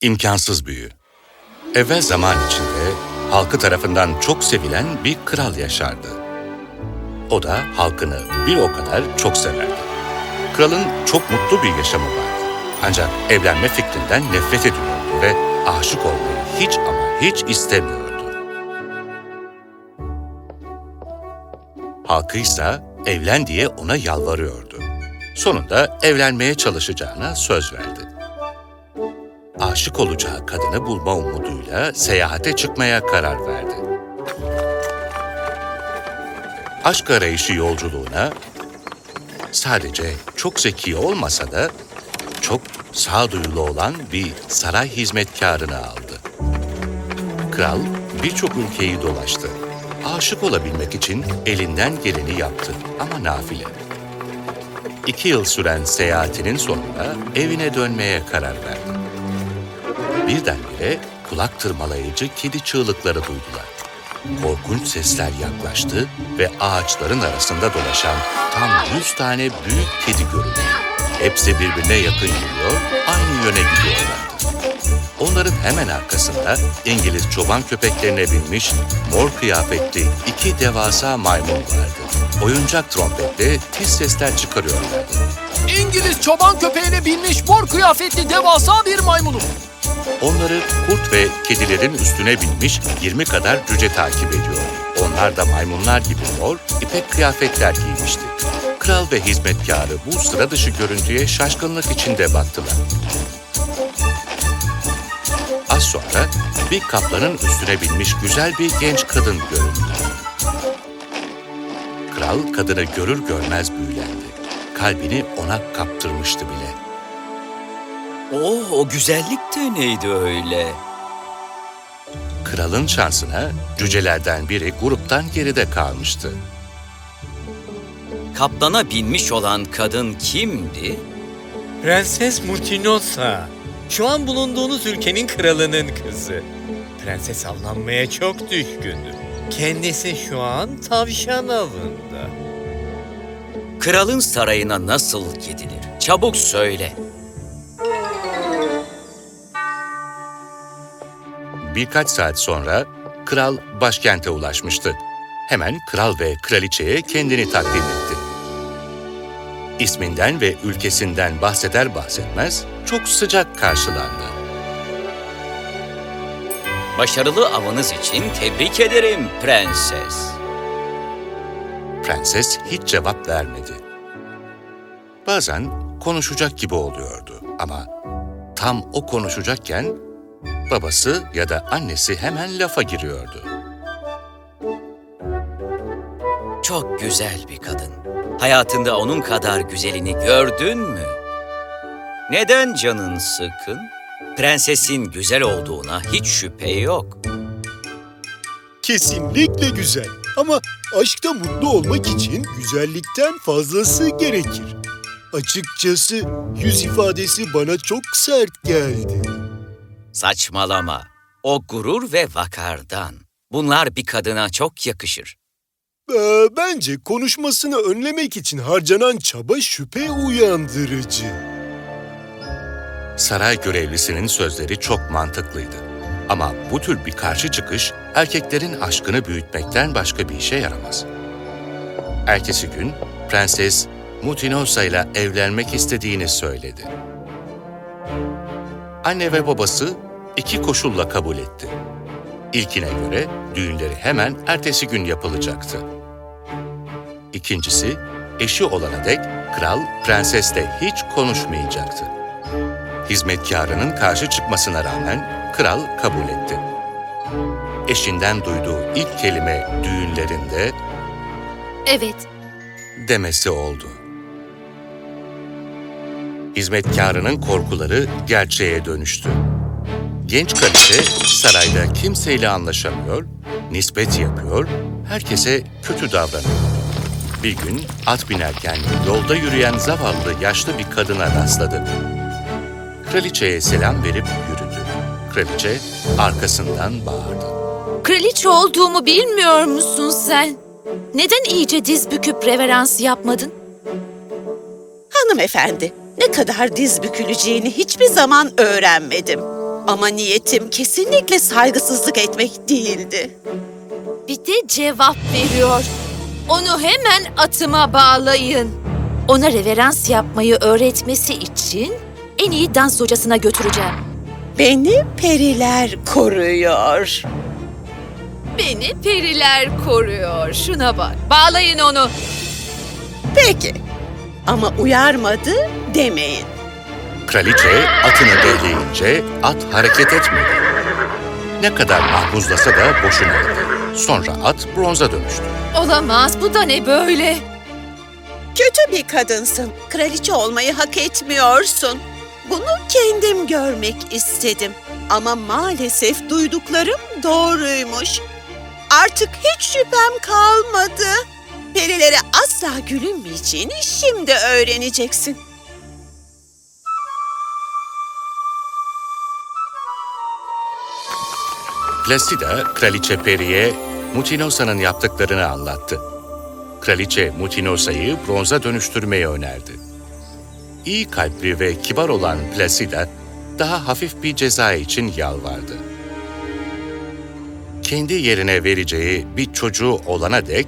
İmkansız büyü. Evvel zaman içinde halkı tarafından çok sevilen bir kral yaşardı. O da halkını bir o kadar çok severdi. Kralın çok mutlu bir yaşamı vardı. Ancak evlenme fikrinden nefret ediyordu ve aşık olmayı hiç ama hiç istemiyordu. Halkı ise evlen diye ona yalvarıyordu. Sonunda evlenmeye çalışacağına söz verdi aşık olacağı kadını bulma umuduyla seyahate çıkmaya karar verdi. Aşk arayışı yolculuğuna sadece çok zeki olmasa da çok sağduyulu olan bir saray hizmetkarını aldı. Kral birçok ülkeyi dolaştı. Aşık olabilmek için elinden geleni yaptı ama nafile. İki yıl süren seyahatinin sonunda evine dönmeye karar verdi birdenbire kulak tırmalayıcı kedi çığlıkları duydular. Korkunç sesler yaklaştı ve ağaçların arasında dolaşan tam yüz tane büyük kedi görüldü. Hepsi birbirine yakın yürüyor, aynı yöne gidiyorlardı. Onların hemen arkasında İngiliz çoban köpeklerine binmiş mor kıyafetli iki devasa maymun vardı. Oyuncak trompetle tiz sesler çıkarıyorlardı. İngiliz çoban köpeğine binmiş mor kıyafetli devasa bir maymunum. Onları kurt ve kedilerin üstüne binmiş 20 kadar cüce takip ediyor. Onlar da maymunlar gibi mor, ipek kıyafetler giymişti. Kral ve hizmetkarı bu sıra dışı görüntüye şaşkınlık içinde baktılar. Az sonra bir kaplanın üstüne binmiş güzel bir genç kadın göründü. Kral kadını görür görmez büyülendi. Kalbini ona kaptırmıştı bile. Oh, o güzellik de neydi öyle? Kralın şansına cücelerden biri gruptan geride kalmıştı. Kaplana binmiş olan kadın kimdi? Prenses Mutinosa. Şu an bulunduğunuz ülkenin kralının kızı. Prenses avlanmaya çok düşkündür. Kendisi şu an tavşan avında. Kralın sarayına nasıl gidilir? Çabuk söyle. Birkaç saat sonra kral başkente ulaşmıştı. Hemen kral ve kraliçeye kendini takdim etti. İsminden ve ülkesinden bahseder bahsetmez çok sıcak karşılandı. Başarılı avınız için tebrik ederim prenses. Prenses hiç cevap vermedi. Bazen konuşacak gibi oluyordu ama tam o konuşacakken babası ya da annesi hemen lafa giriyordu. Çok güzel bir kadın. Hayatında onun kadar güzelini gördün mü? Neden canın sıkın? Prensesin güzel olduğuna hiç şüphe yok. Kesinlikle güzel. Ama aşkta mutlu olmak için güzellikten fazlası gerekir. Açıkçası yüz ifadesi bana çok sert geldi. Saçmalama. O gurur ve vakardan. Bunlar bir kadına çok yakışır. Ee, bence konuşmasını önlemek için harcanan çaba şüphe uyandırıcı. Saray görevlisinin sözleri çok mantıklıydı. Ama bu tür bir karşı çıkış erkeklerin aşkını büyütmekten başka bir işe yaramaz. Ertesi gün prenses Mutinosa ile evlenmek istediğini söyledi. Anne ve babası iki koşulla kabul etti. İlkine göre düğünleri hemen ertesi gün yapılacaktı. İkincisi, eşi olana dek kral prensesle hiç konuşmayacaktı. Hizmetkarının karşı çıkmasına rağmen kral kabul etti. Eşinden duyduğu ilk kelime düğünlerinde Evet, demesi oldu. Hizmetkarının korkuları gerçeğe dönüştü. Genç kraliçe sarayda kimseyle anlaşamıyor, nispet yapıyor, herkese kötü davranıyor. Bir gün at binerken yolda yürüyen zavallı yaşlı bir kadına rastladı. Kraliçeye selam verip yürüdü. Kraliçe arkasından bağırdı. kraliçe olduğumu bilmiyor musun sen? Neden iyice diz büküp reverans yapmadın? Hanımefendi, ne kadar diz büküleceğini hiçbir zaman öğrenmedim. Ama niyetim kesinlikle saygısızlık etmek değildi. Bir de cevap veriyor. Onu hemen atıma bağlayın. Ona reverans yapmayı öğretmesi için en iyi dans hocasına götüreceğim. Beni periler koruyor. Beni periler koruyor. Şuna bak. Bağlayın onu. Peki. Ama uyarmadı demeyin. Kraliçe atını beyleyince at hareket etmedi. Ne kadar mahmuzlasa da boşunaydı. Sonra at bronza dönüştü. Olamaz. Bu da ne böyle? Kötü bir kadınsın. Kraliçe olmayı hak etmiyorsun. Bunu kendim görmek istedim. Ama maalesef duyduklarım doğruymuş. Artık hiç şüphem kalmadı. Perilere asla gülünmeyeceğini şimdi öğreneceksin. Placida, Kraliçe Peri'ye Mutinosa'nın yaptıklarını anlattı. Kraliçe Mutinosa'yı bronza dönüştürmeyi önerdi. İyi kalpli ve kibar olan Placida, daha hafif bir ceza için yalvardı. Kendi yerine vereceği bir çocuğu olana dek,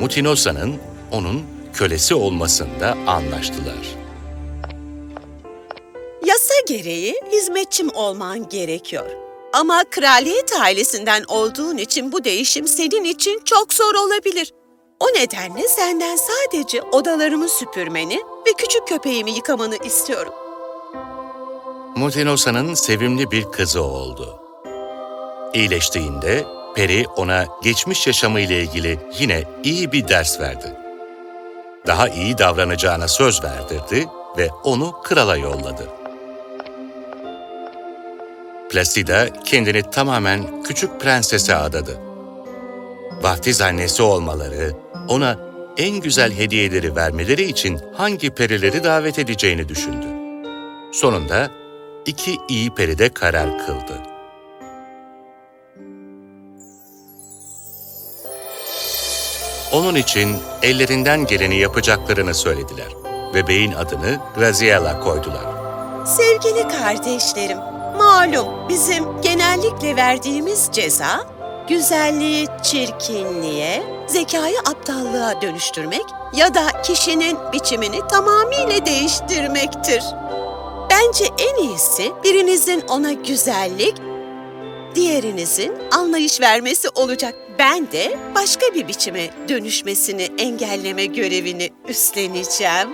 Mutinosa'nın onun kölesi olmasında anlaştılar. Yasa gereği hizmetçim olman gerekiyor. Ama kraliyet ailesinden olduğun için bu değişim senin için çok zor olabilir. O nedenle senden sadece odalarımı süpürmeni ve küçük köpeğimi yıkamanı istiyorum. Mutinosa'nın sevimli bir kızı oldu. İyileştiğinde Peri ona geçmiş yaşamı ile ilgili yine iyi bir ders verdi. Daha iyi davranacağına söz verdirdi ve onu krala yolladı. Placida kendini tamamen küçük prensese adadı. Vaftiz annesi olmaları, ona en güzel hediyeleri vermeleri için hangi perileri davet edeceğini düşündü. Sonunda iki iyi peri de karar kıldı. Onun için ellerinden geleni yapacaklarını söylediler. Bebeğin adını Graziella koydular. Sevgili kardeşlerim, malum bizim genellikle verdiğimiz ceza, güzelliği çirkinliğe, zekayı aptallığa dönüştürmek ya da kişinin biçimini tamamıyla değiştirmektir. Bence en iyisi birinizin ona güzellik, diğerinizin anlayış vermesi olacak. Ben de başka bir biçime dönüşmesini engelleme görevini üstleneceğim.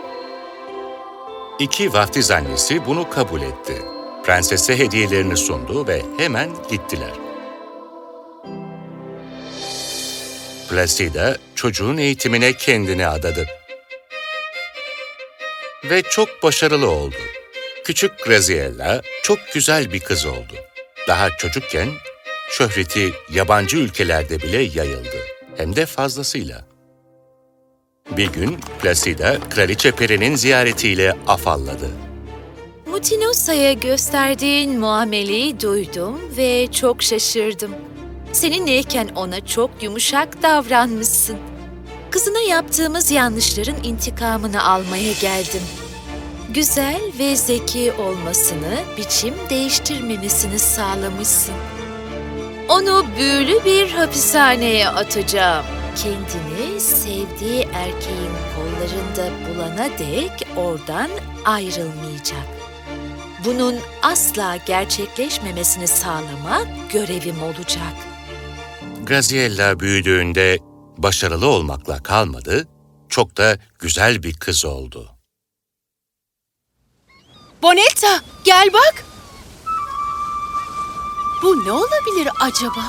İki vaftiz annesi bunu kabul etti. Prensese hediyelerini sundu ve hemen gittiler. Placida çocuğun eğitimine kendini adadı. Ve çok başarılı oldu. Küçük Graziella çok güzel bir kız oldu. Daha çocukken şöhreti yabancı ülkelerde bile yayıldı. Hem de fazlasıyla. Bir gün Placida, Kraliçe Peri'nin ziyaretiyle afalladı. Mutinosa'ya gösterdiğin muameleyi duydum ve çok şaşırdım. Seninleyken ona çok yumuşak davranmışsın. Kızına yaptığımız yanlışların intikamını almaya geldim. Güzel ve zeki olmasını, biçim değiştirmemesini sağlamışsın. Onu büyülü bir hapishaneye atacağım. Kendini sevdiği erkeğin kollarında bulana dek oradan ayrılmayacak. Bunun asla gerçekleşmemesini sağlamak görevim olacak. Graziella büyüdüğünde başarılı olmakla kalmadı, çok da güzel bir kız oldu. Bonetta, gel bak. Bu ne olabilir acaba?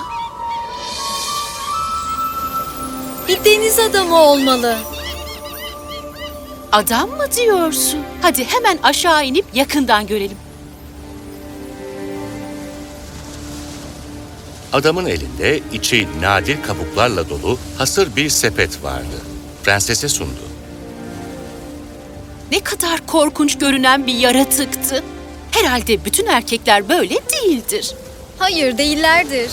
Bir deniz adamı olmalı. Adam mı diyorsun? Hadi hemen aşağı inip yakından görelim. Adamın elinde içi nadir kabuklarla dolu hasır bir sepet vardı. Prensese sundu. Ne kadar korkunç görünen bir yaratıktı. Herhalde bütün erkekler böyle değildir. Hayır değillerdir.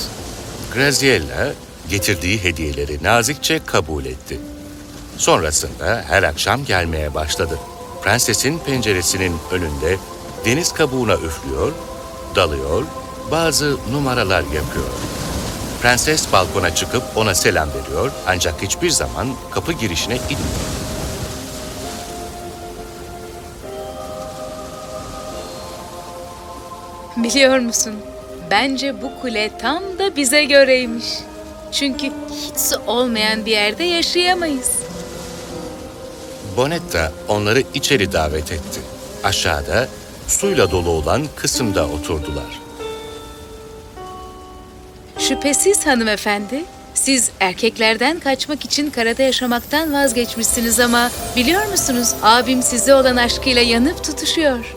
Graziella getirdiği hediyeleri nazikçe kabul etti. Sonrasında her akşam gelmeye başladı. Prensesin penceresinin önünde deniz kabuğuna üflüyor, dalıyor, bazı numaralar yapıyor. Prenses balkona çıkıp ona selam veriyor ancak hiçbir zaman kapı girişine inmiyor. Biliyor musun? Bence bu kule tam da bize göreymiş. Çünkü hiç su olmayan bir yerde yaşayamayız. Bonetta onları içeri davet etti. Aşağıda suyla dolu olan kısımda oturdular. Şüphesiz hanımefendi, siz erkeklerden kaçmak için karada yaşamaktan vazgeçmişsiniz ama biliyor musunuz abim size olan aşkıyla yanıp tutuşuyor.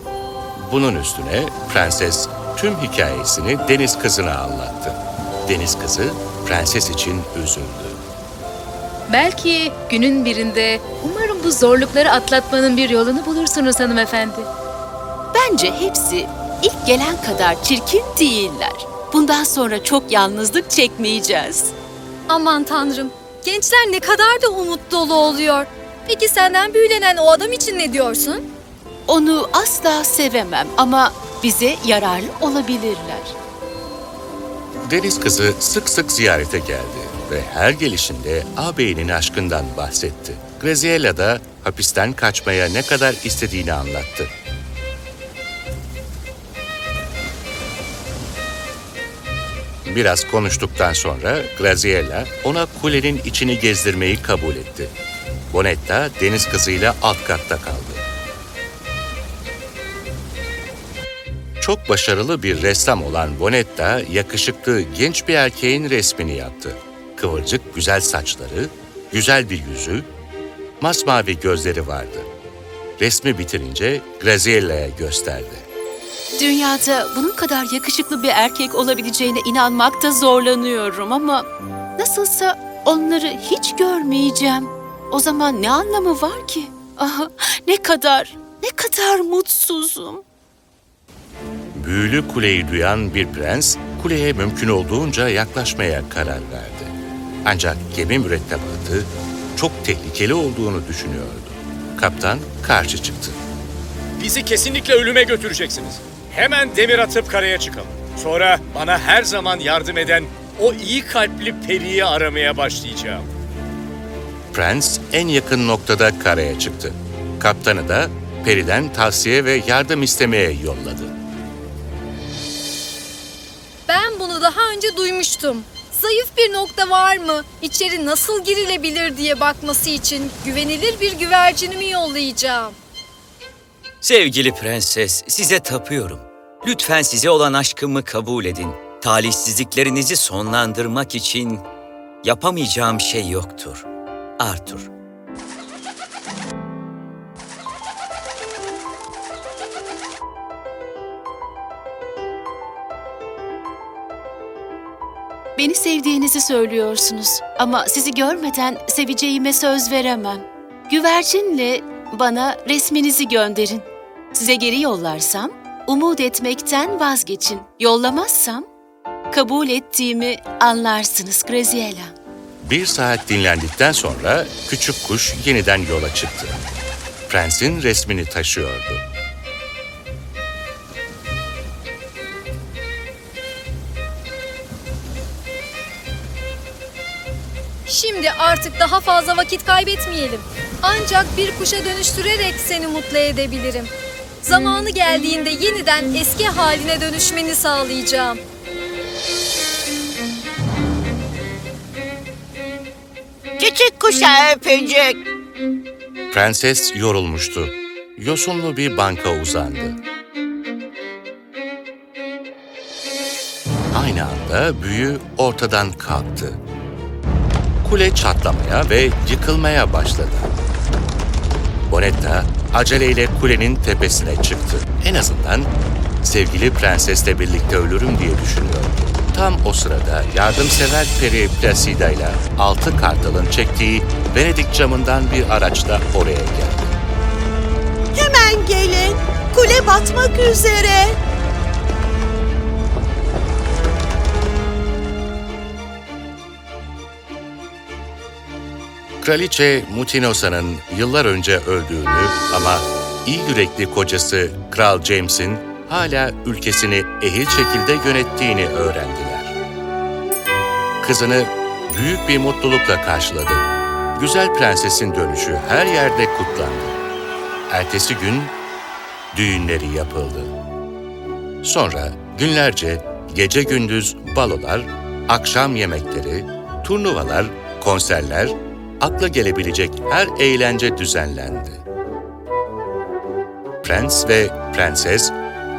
Bunun üstüne prenses tüm hikayesini deniz kızına anlattı. Deniz kızı prenses için üzüldü. Belki günün birinde umarım bu zorlukları atlatmanın bir yolunu bulursunuz hanımefendi. Bence hepsi ilk gelen kadar çirkin değiller. Bundan sonra çok yalnızlık çekmeyeceğiz. Aman tanrım. Gençler ne kadar da umut dolu oluyor. Peki senden büyülenen o adam için ne diyorsun? Onu asla sevemem ama bize yararlı olabilirler. Deniz kızı sık sık ziyarete geldi ve her gelişinde ağabeyinin aşkından bahsetti. Graziella da hapisten kaçmaya ne kadar istediğini anlattı. Biraz konuştuktan sonra Graziella ona kulenin içini gezdirmeyi kabul etti. Bonetta deniz kızıyla alt katta kaldı. Çok başarılı bir ressam olan Bonetta, yakışıklı genç bir erkeğin resmini yaptı. Kıvırcık güzel saçları, güzel bir yüzü, masmavi gözleri vardı. Resmi bitirince Graziella'ya gösterdi. Dünyada bunun kadar yakışıklı bir erkek olabileceğine inanmakta zorlanıyorum ama nasılsa onları hiç görmeyeceğim. O zaman ne anlamı var ki? Ah, ne kadar, ne kadar mutsuzum. Büyülü kuleyi duyan bir prens, kuleye mümkün olduğunca yaklaşmaya karar verdi. Ancak gemi mürettebatı çok tehlikeli olduğunu düşünüyordu. Kaptan karşı çıktı. Bizi kesinlikle ölüme götüreceksiniz. Hemen demir atıp karaya çıkalım. Sonra bana her zaman yardım eden o iyi kalpli periyi aramaya başlayacağım. Prens en yakın noktada karaya çıktı. Kaptanı da Peri'den tavsiye ve yardım istemeye yolladı. Ben bunu daha önce duymuştum. Zayıf bir nokta var mı? İçeri nasıl girilebilir diye bakması için güvenilir bir güvercinimi yollayacağım. Sevgili prenses, size tapıyorum. Lütfen size olan aşkımı kabul edin. Talihsizliklerinizi sonlandırmak için yapamayacağım şey yoktur. Arthur. Beni sevdiğinizi söylüyorsunuz ama sizi görmeden seveceğime söz veremem. Güvercinle bana resminizi gönderin. Size geri yollarsam umut etmekten vazgeçin. Yollamazsam kabul ettiğimi anlarsınız Graziella. Bir saat dinlendikten sonra küçük kuş yeniden yola çıktı. Prensin resmini taşıyordu. Şimdi artık daha fazla vakit kaybetmeyelim. Ancak bir kuşa dönüştürerek seni mutlu edebilirim. Zamanı geldiğinde yeniden eski haline dönüşmeni sağlayacağım. Küçük kuşa öpücük. Prenses yorulmuştu. Yosunlu bir banka uzandı. Aynı anda büyü ortadan kalktı. Kule çatlamaya ve yıkılmaya başladı. Bonetta aceleyle kulenin tepesine çıktı. En azından sevgili prensesle birlikte ölürüm diye düşünüyordu. Tam o sırada yardımsever peri Placida ile altı kartalın çektiği Venedik camından bir araçla oraya geldi. Hemen gelin. Kule batmak üzere. Kraliçe Mutinosa'nın yıllar önce öldüğünü ama iyi yürekli kocası Kral James'in hala ülkesini ehil şekilde yönettiğini öğrendiler. Kızını büyük bir mutlulukla karşıladı. Güzel prensesin dönüşü her yerde kutlandı. Ertesi gün düğünleri yapıldı. Sonra günlerce gece gündüz balolar, akşam yemekleri, turnuvalar, konserler, akla gelebilecek her eğlence düzenlendi. Prens ve prenses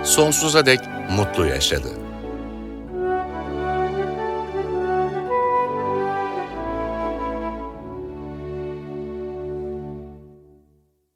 sonsuza dek mutlu yaşadı.